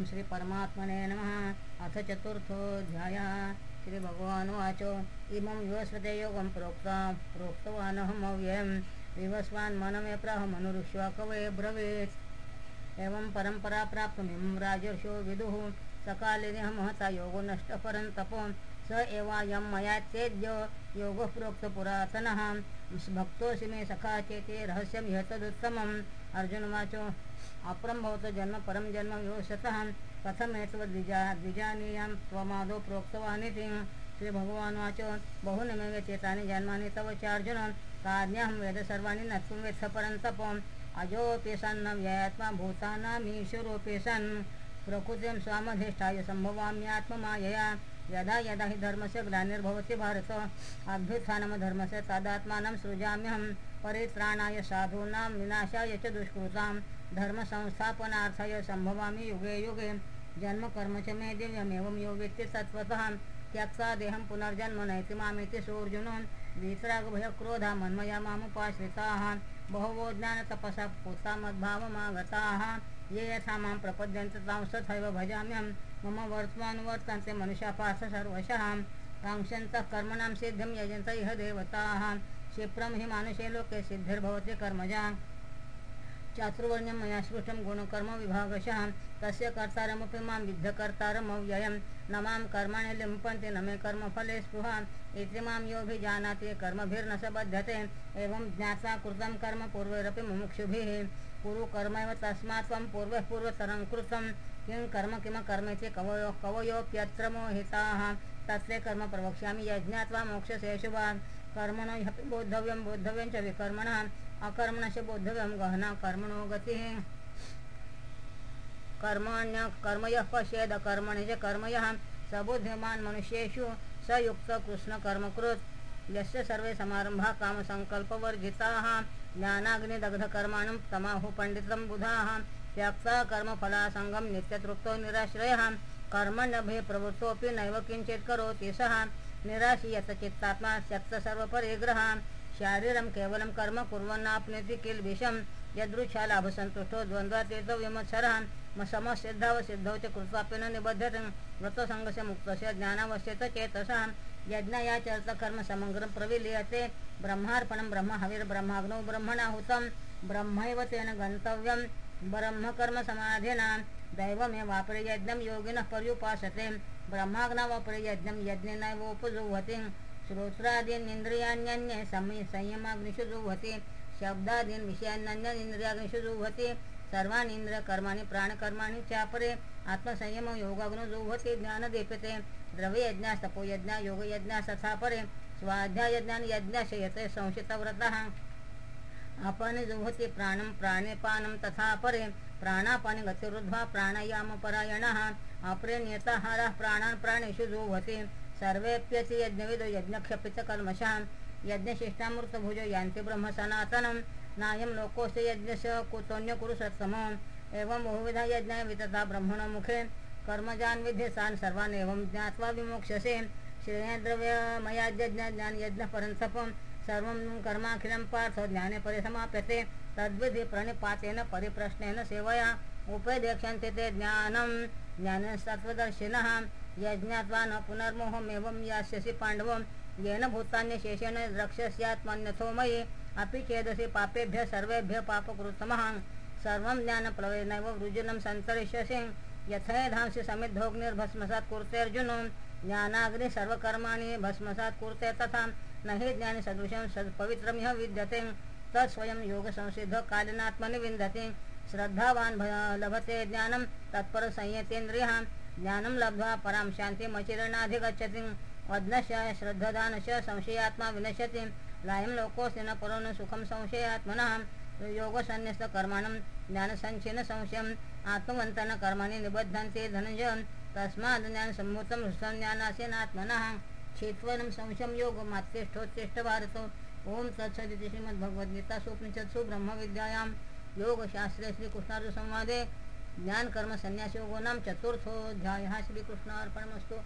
ओम श्री परमात्मने नमः। अथ चतुर्थोऽध्यायः श्रीभगवानुवाच इमं विवस्वते योगं प्रोक्ता। प्रोक्तवानहमव्ययं विवस्वान् मनमे कवये ब्रवीत्। एवं परम्परा प्राप्तमिं राजर्षो विदुः। सकालिनः महता योगो नष्टपरन्तपो स एवायं मया चेद्य। योगः प्रोक्तपुरातनः भक्तोऽसि मे सखा चेति रहस्यं ह्यतदुत्तमम् अर्जुनवाचो अपरं भवतो जन्म परं जन्म विवशतः कथमेतद्विजा द्विजानीयां त्वमादौ प्रोक्तवानिति श्रीभगवानुवाच बहूनि मे व्यतीतानि जन्मानि तव चार्जुन। ताज्ञाहं वेद सर्वाणि न त्वं वेत्थ परन्तपम् अजोऽपि सन्न व्ययात्मा भूतानामीश्वरोऽपि सन् प्रकृतिं स्वामधिष्ठाय सम्भवाम्यात्ममायया। यदा यदा हि धर्मस्य ग्लानिर्भवति भारत। अभ्युत्थानमधर्मस्य तदात्मानं सृजाम्यहं। परित्राणाय साधूनां विनाशाय च दुष्कृताम्। धर्मसंस्थापनार्थाय सम्भवामि युगे युगे जन्मकर्मच मे दिव्यमेवं यो वेत्ति तत्त्वतः त्यक्ता देहं पुनर्जन्म नैति मामिति वीतरागभय क्रोधा मन्मया मामुपाश्रिताः बहवो ज्ञानतपसा पुता मद्भावमागताः ये यथा मां प्रपद्यन्ते तां भजाम्यहं मम वर्तमानुवर्तन्ते मनुष्या पार्थ सर्वशः काङ्क्षन्तः कर्मणां सिद्धिं यजन्त इह देवताः क्षिप्रं हि मानुषे लोके सिद्धिर्भवति कर्मजा। चातुर्वर्ण्यं मया सृष्टं गुणकर्मविभागशः तस्य कर्तारमपि मां विद्धकर्तारमव्ययं। न मां कर्माणि लिम्पन्ति न मे कर्मफले स्पृहा इति मां योऽभिजानाति कर्मभिर्न स बध्यते एवं ज्ञात्वा कृतं कर्म पूर्वैरपि मुमुक्षुभिः। कुरु कर्मैव तस्मात् त्वं पूर्वः पूर्वतरं कृतं। किं कर्म किम कर्मेति कवयो कवयोऽप्यत्र मोहिताः। तत्ते कर्म प्रवक्ष्यामि यज्ञात्वा मोक्षसेषु वा कर्मणो ह्यपि बोद्धव्यं बोद्धव्यं च विकर्मणः अकर्मणश बोद्धव्यं गहना कर्मणो गती। कर्मण्य कर्मयः पश्येद कर्मणि च कर्मयः। सबुद्धिमान् मनुष्येषु स युक्त यस्य सर्वे समारंभाः कामसङ्कल्पवर्जिताः। ज्ञानाग्निदग्धकर्माणं तमाहु पण्डितं बुधाः। त्यक्ता कर्मफलासङ्गं नित्यतृप्तो निराश्रयः। कर्मण्यभे प्रवृत्तोऽपि नैव किञ्चित् करोति सः। निराशीयतचित्तात्मा त्यक्त सर्वपरिग्रह शारीरं केवलं कर्म कुर्वन्नाप्नोति किल्बिषं यदृच्छालाभसन्तुष्टो द्वन्द्वातीतो विमत्सरः। समसिद्धौ च कृत्वापि न निबध्यते व्रतसङ्गस्य मुक्तस्य ज्ञानावस्थित चेतसः। यज्ञयाचरितकर्मसमग्रं प्रविलीयते। ब्रह्मार्पणं ब्रह्महविर्ब्रह्माग्नौ ब्रह्मणाहुतं। ब्रह्मैव तेन गन्तव्यं। ब्रह्मकर्मसमाधिना दैवमेवापरे यज्ञं योगिनः पर्युपासते। ब्रह्माग्नावापरे यज्ञं यज्ञेनैवोपजुह्वति श्रोत्रादीनिन्द्रियाण्यन्ये संय संयमाग्निषु जुह्वति शब्दादीन् विषयान्यन्यनिन्द्रियाग्निषु जुह्वति सर्वाणि इन्द्रियकर्माणि प्राणकर्माणि चापरे आत्मसंयमो योगाग्नो जुह्वति ज्ञानदीप्यते द्रव्ययज्ञास्तपोयज्ञा योगयज्ञा तथा परे स्वाध्यायज्ञान यज्ञाशयते संशितव्रतः। आपण जुहते प्राणं प्राणेपानं तथा परे प्राणापाने गतिरुद्ध्वा प्राणायामपरायणः। अपरे नियताहारः प्राणान् प्राणेषु जुहते सर्वेऽप्यति यज्ञविदो यज्ञक्षपितकल्मषः यज्ञशिष्टामृतभुजो यान्ति ब्रह्मसनातनं। नायं लोकोऽस्य यज्ञस्य कुतोऽन्य कुरु एवं बहुविधा यज्ञाय वितता ब्रह्मण मुखे कर्मजान् विध्यसान् सर्वान् एवं ज्ञात्वा विमोक्षसे श्रेयद्रव्यमयाज्ञानयज्ञपरन्तपं सर्वं कर्माखिलं पार्थ ज्ञाने परिसमाप्यते। तद्विधि प्रणिपातेन परिप्रश्नेन सेवया। उपदेक्षन्ते ते ज्ञानं। ज्ञानसत्त्वदर्शिनः यज्ञात्वा न पुनर्मोहमेवं यास्यसि पाण्डवं येन भूतान्यशेषेण रक्षस्यात्मन्यथो मयि अपि चेदसि पापेभ्यः सर्वेभ्यः पापकृतमः सर्वं ज्ञानप्लवेनैव वृजुनं सन्तरिष्यसि यथेधांसि समिद्धोग्निर्भस्मसात् कुरुतेऽर्जुनो। ज्ञानाग्नि सर्वकर्माणि भस्मसात् कुरुते तथा न हि ज्ञाने सदृशं सत्पवित्रमिह विद्यते। तत्स्वयं योगसंसिद्ध कालिनात्मनि विन्दति। श्रद्धावान् लभते ज्ञानं तत्परसंयतेन्द्रियः ज्ञानं लब्ध्वा परां शान्तिमचिरणाधिगच्छति अज्ञश्च श्रद्धदानश संशयात्मा विनश्यति। लायं लोकोऽस्ति न परो न सुखं संशयात्मनः। योगसन्न्यस्तकर्माणं ज्ञानसञ्चिन संशयम्। आत्मवन्तन कर्माणि निबद्धन्ते धनञ्जय तस्माद् ज्ञानसम्भूतं हृष्टज्ञानासेनात्मनः क्षेत्वनं संशयं योगमात्यष्ठोत्तिष्ठ भारत ओम तत्सदिति श्रीमद्भगवद्गीतासु उपनिषत्सु ब्रह्मविद्यायां। योगशास्त्रे श्रीकृष्णार्जुसंवादे ज्ञान ज्ञानकर्मसन्न्यासयोगो नाम चतुर्थोऽध्यायः श्रीकृष्णार्पणमस्तु।